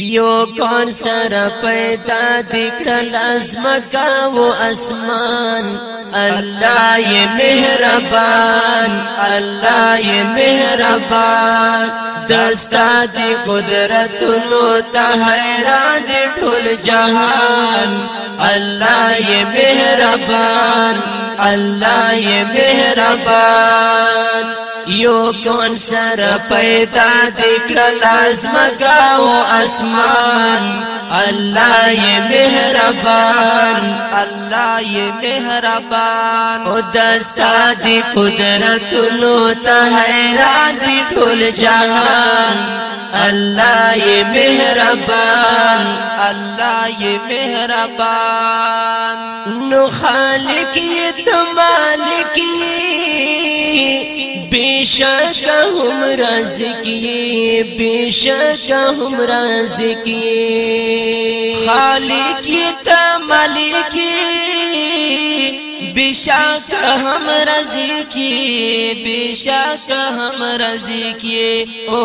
یو کون سره پیدا دکړل ازمکا و اسمان الله ی مهربان الله ی مهربان دستا دی قدرت نو ته حیران دی ټول جهان الله ی مهربان الله ی مهربان یو کون سر پیدا دکړل ازمکا او اسمان الله ی مهربان الله ی مهربان مهربان او دستا دی قدرت نو ته حیران دی ټول جهان الله یې مهربان الله یې مهربان نو خالق یې ته مالک یې بشک هم رازکی بشک هم رازکی خالق ته مالکی بشک هم رضی کی بشک هم رضی کی او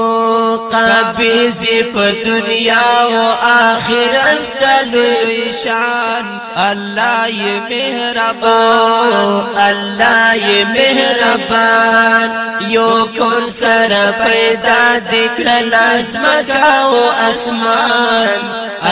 قبیز په دنیا او آخرت ستلوی شان الله یې مهربان الله یې مهربان یو کون سره پیدا دکړل اسمان او اسمان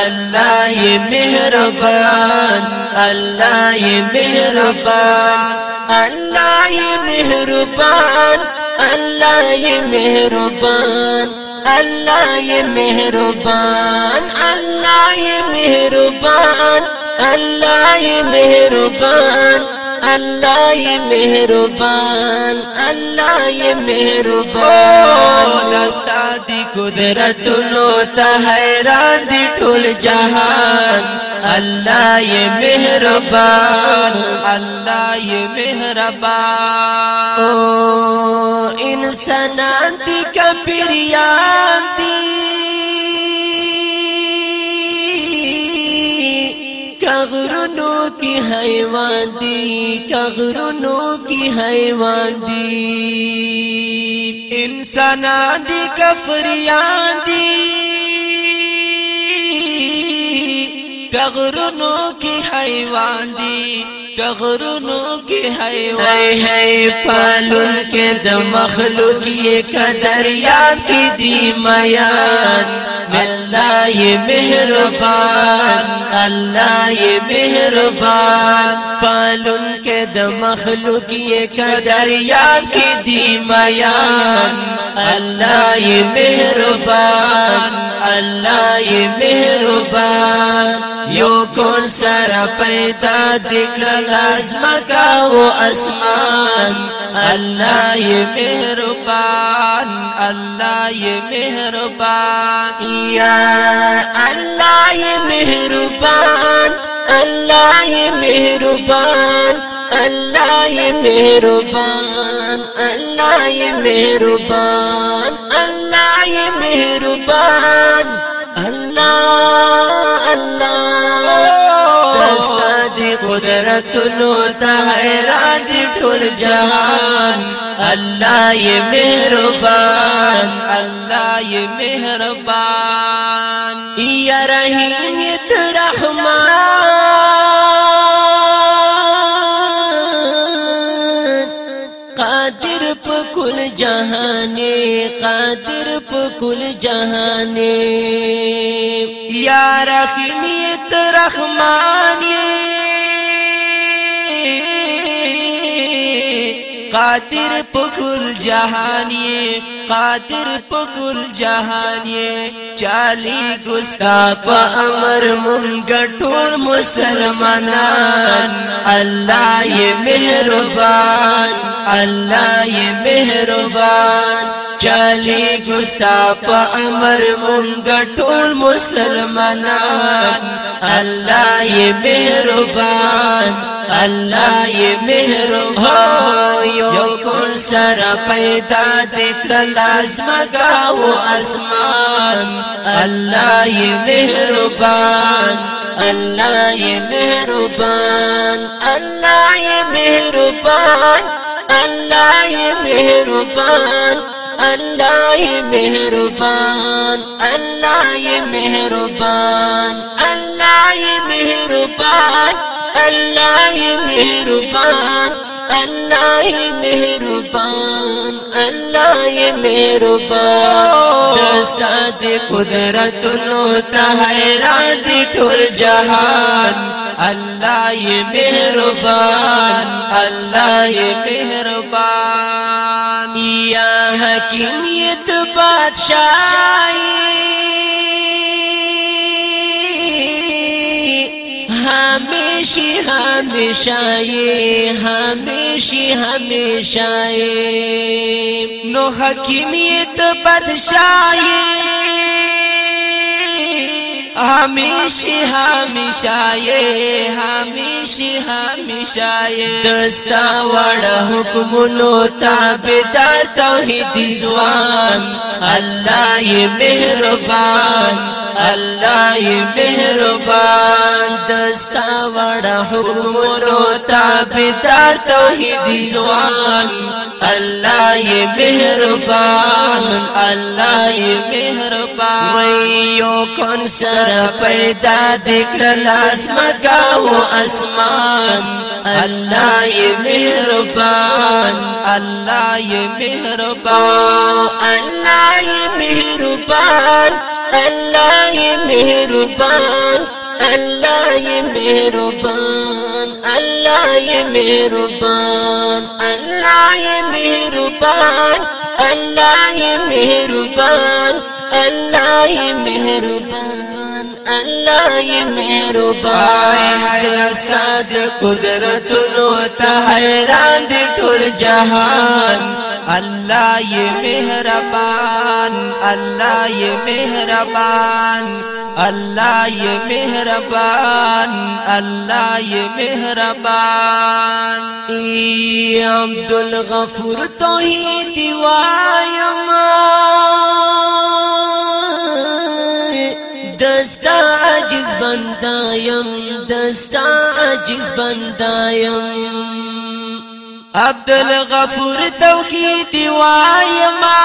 الله یې مهربان الله یې مهربان مہربان اللہ ہی مہربان اللہ ہی مہربان اللہ مہربان اللہ مہربان اللہ مہربان اللہ مہربان اللہ مہربان قدرت نو دی ٹھول جہان اللہ یہ مہربان اللہ یہ مہربان انسانان دی کبریان دی کغرنو کی ہے واندی کغرنو کی ہے واندی انسانا دی کفریان دی کغرنو کی حیوان دی چغرونو کی حیوان ہی ہی پالن کے د مخلوق یہ قدریا کی دی میان اللہ یہ مہربان اللہ یہ مہربان پالن د مخلوق دی کون سره پیدا لازم کا او اسمان الله ی مهربان الله ی مهربان یا الله ی مهربان الله ی مهربان الله ی مهربان الله ی مهربان الله ی مهربان الله الله قدرت نو تحیران دی ٹول جہان الله یہ مهربان اللہ یہ مہربان یا رحیم یت رحمان قادر پکل جہانی قادر پکل جہانی یا رحیم یت رحمان قادر پکل جہانیے قادر پکل جہانیے چالی گستا امر منگٹور مسلمان اللہ یہ مہربان اللہ یہ مہربان چلی گستا پا امر منگا ٹول مسلمان اللہ یہ مہربان اللہ یہ یو کن سر پیدا گاو اسمان اللہ یہ مہربان اللہ یہ مہربان اللہ یہ مہربان اللہ یہ مہربان الله مهربان الله مهربان الله مهربان الله مهربان الله مهربان الله مهربان دستا دی قدرت نو تحیران دی ٹھول جہان اللہ مہربان اللہ مہربان حکیمیت بادشاہی ہمیشی ہمیشہ ہمیشہ ہمیشہ حکیمیت بادشاہی همیشه همیشه یې همیشه همیشه یې دستا وړ حکمونو تابعدار توحیدی ځوان الله یې مهربان الله یې مهربان دستا وړ حکمونو تابعدار توحیدی ځوان الله یې مهربان الله یې مهربان وایو کون سره پیدا پیدا دکړل اسمکا و اسمان اللہ یې مہربان اللہ یې مہربان اللہ یې مہربان اللہ یې مہربان اللہ یې مہربان اللہ یې مہربان اللہ یې مہربان اللہ یې مہربان اللہ یې مہربان الله یې مهربان استا د قدرت نو ته حیران دي ټول جهان الله یې مهربان الله یې مهربان الله یې مهربان الله یې مهربان ای عبد الغفور توحید وایم بندایم دستا عجز بندایم عبدالغفور توحید وایما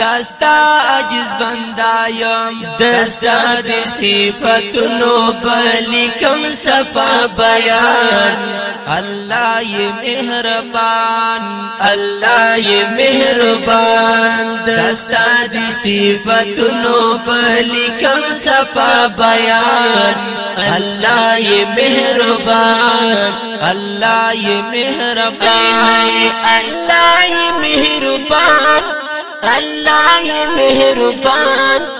دستا عجز بندایم یم دستا د صفاتونو بلکم صفا بیان الله ی مهربان الله ی مهربان دستا د صفاتونو بلکم صفا بیان الله ی مهربان الله ی مهربان الله ی مهربان الله مهربان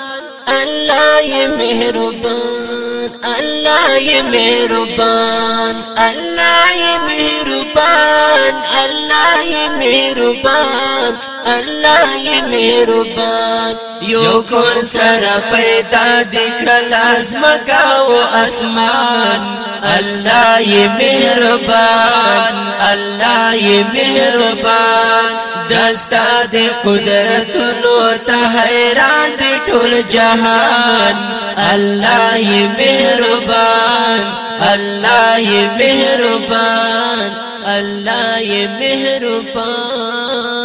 الله يا مهربان الله يا مهربان الله يا مهربان الله يا مهربان الله یې مهربان یو کور سره پیدا دکړل ازمکا او اسمان الله یې مهربان الله یې مهربان دستا د قدرت نو ته حیران دي ټول جهان الله یې مهربان الله یې مهربان الله یې مهربان